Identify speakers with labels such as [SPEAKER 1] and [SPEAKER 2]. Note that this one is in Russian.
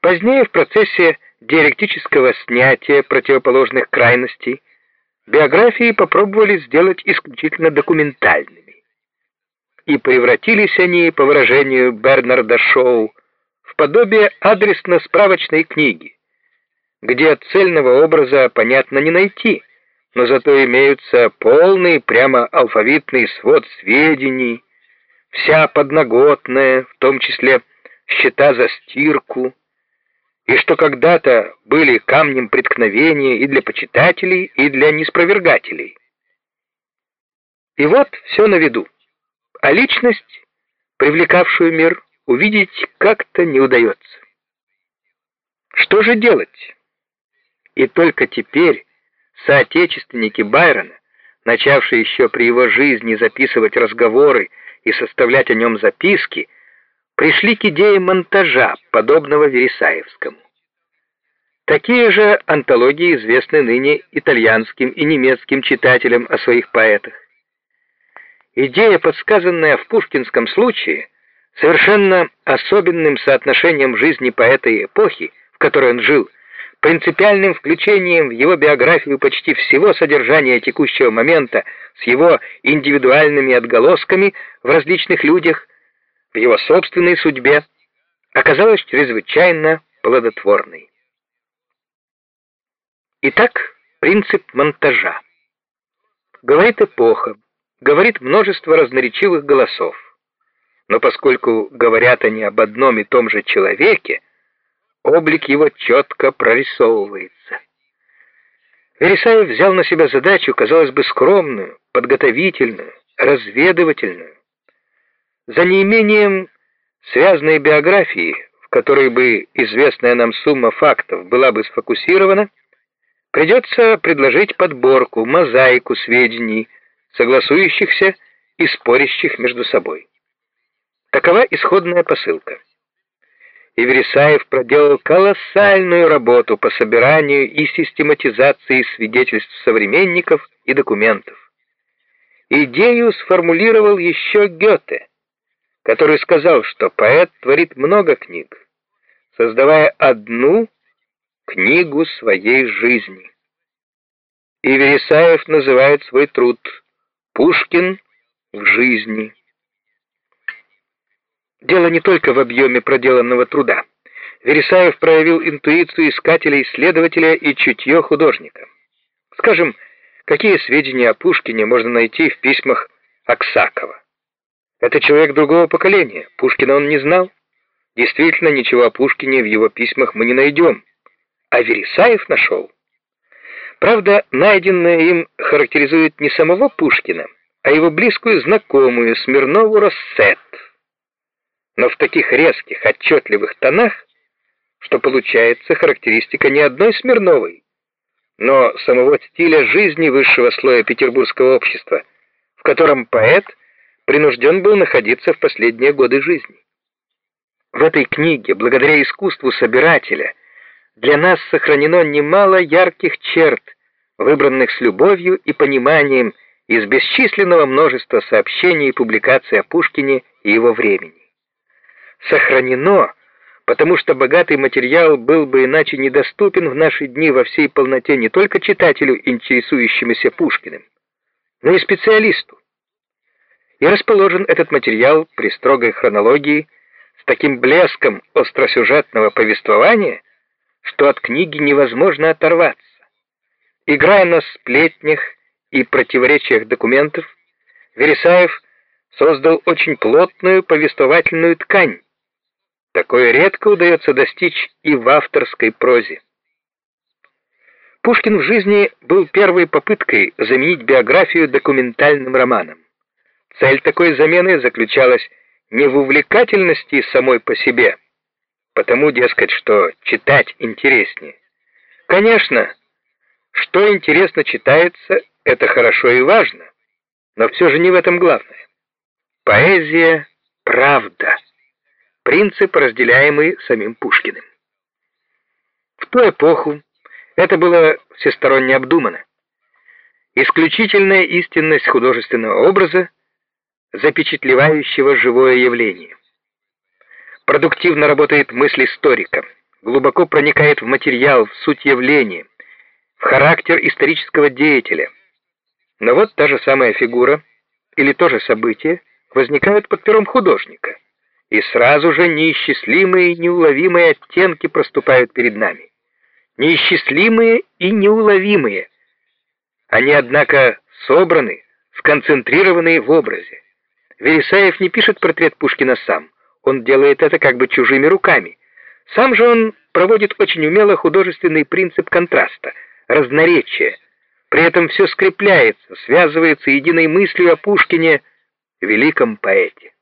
[SPEAKER 1] Позднее в процессе диалектического снятия противоположных крайностей биографии попробовали сделать исключительно документальными. И превратились они, по выражению Бернарда Шоу, в подобие адресно-справочной книги, где цельного образа, понятно, не найти, но зато имеются полный, прямо алфавитный свод сведений, вся подноготная, в том числе счета за стирку, и что когда-то были камнем преткновения и для почитателей, и для неспровергателей. И вот все на виду. А личность, привлекавшую мир, увидеть как-то не удается. Что же делать? И только теперь соотечественники Байрона, начавшие еще при его жизни записывать разговоры и составлять о нем записки, пришли к идее монтажа, подобного Вересаевскому. Такие же антологии известны ныне итальянским и немецким читателям о своих поэтах. Идея, подсказанная в пушкинском случае, совершенно особенным соотношением жизни поэта и эпохи, в которой он жил, принципиальным включением в его биографию почти всего содержания текущего момента с его индивидуальными отголосками в различных людях, в его собственной судьбе оказалась чрезвычайно плодотворной. Итак, принцип монтажа. Говорит эпоха, говорит множество разноречивых голосов. Но поскольку говорят они об одном и том же человеке, облик его четко прорисовывается. Вересаев взял на себя задачу, казалось бы, скромную, подготовительную, разведывательную, за неимением связанной биографии, в которой бы известная нам сумма фактов была бы сфокусирована, придется предложить подборку, мозаику сведений, согласующихся и спорящих между собой. Такова исходная посылка. И Вересаев проделал колоссальную работу по собиранию и систематизации свидетельств современников и документов. Идею сформулировал еще Гёте, который сказал, что поэт творит много книг, создавая одну книгу своей жизни. И Вересаев называет свой труд «Пушкин в жизни». Дело не только в объеме проделанного труда. Вересаев проявил интуицию искателя-исследователя и чутье художника. Скажем, какие сведения о Пушкине можно найти в письмах Аксакова? Это человек другого поколения. Пушкина он не знал. Действительно, ничего о Пушкине в его письмах мы не найдем. А Вересаев нашел. Правда, найденное им характеризует не самого Пушкина, а его близкую знакомую Смирнову Россет. Но в таких резких, отчетливых тонах, что получается характеристика не одной Смирновой, но самого стиля жизни высшего слоя петербургского общества, в котором поэт – принужден был находиться в последние годы жизни. В этой книге, благодаря искусству собирателя, для нас сохранено немало ярких черт, выбранных с любовью и пониманием из бесчисленного множества сообщений и публикаций о Пушкине и его времени. Сохранено, потому что богатый материал был бы иначе недоступен в наши дни во всей полноте не только читателю, интересующемуся Пушкиным, но и специалисту и расположен этот материал при строгой хронологии с таким блеском остросюжетного повествования, что от книги невозможно оторваться. Играя на сплетнях и противоречиях документов, Вересаев создал очень плотную повествовательную ткань. Такое редко удается достичь и в авторской прозе. Пушкин в жизни был первой попыткой заменить биографию документальным романом. Цель такой замены заключалась не в увлекательности самой по себе, потому, дескать, что читать интереснее. Конечно, что интересно читается, это хорошо и важно, но все же не в этом главное. Поэзия — правда, принцип, разделяемый самим Пушкиным. В ту эпоху это было всесторонне обдумано. Исключительная истинность художественного образа — запечатлевающего живое явление. Продуктивно работает мысль историка. глубоко проникает в материал, в суть явления, в характер исторического деятеля. Но вот та же самая фигура или то же событие возникают под пером художника, и сразу же неисчислимые неуловимые оттенки проступают перед нами. Неисчислимые и неуловимые. Они, однако, собраны, сконцентрированы в образе. Вересаев не пишет портрет Пушкина сам, он делает это как бы чужими руками. Сам же он проводит очень умело художественный принцип контраста, разноречия. При этом все скрепляется, связывается единой мыслью о Пушкине, великом поэте.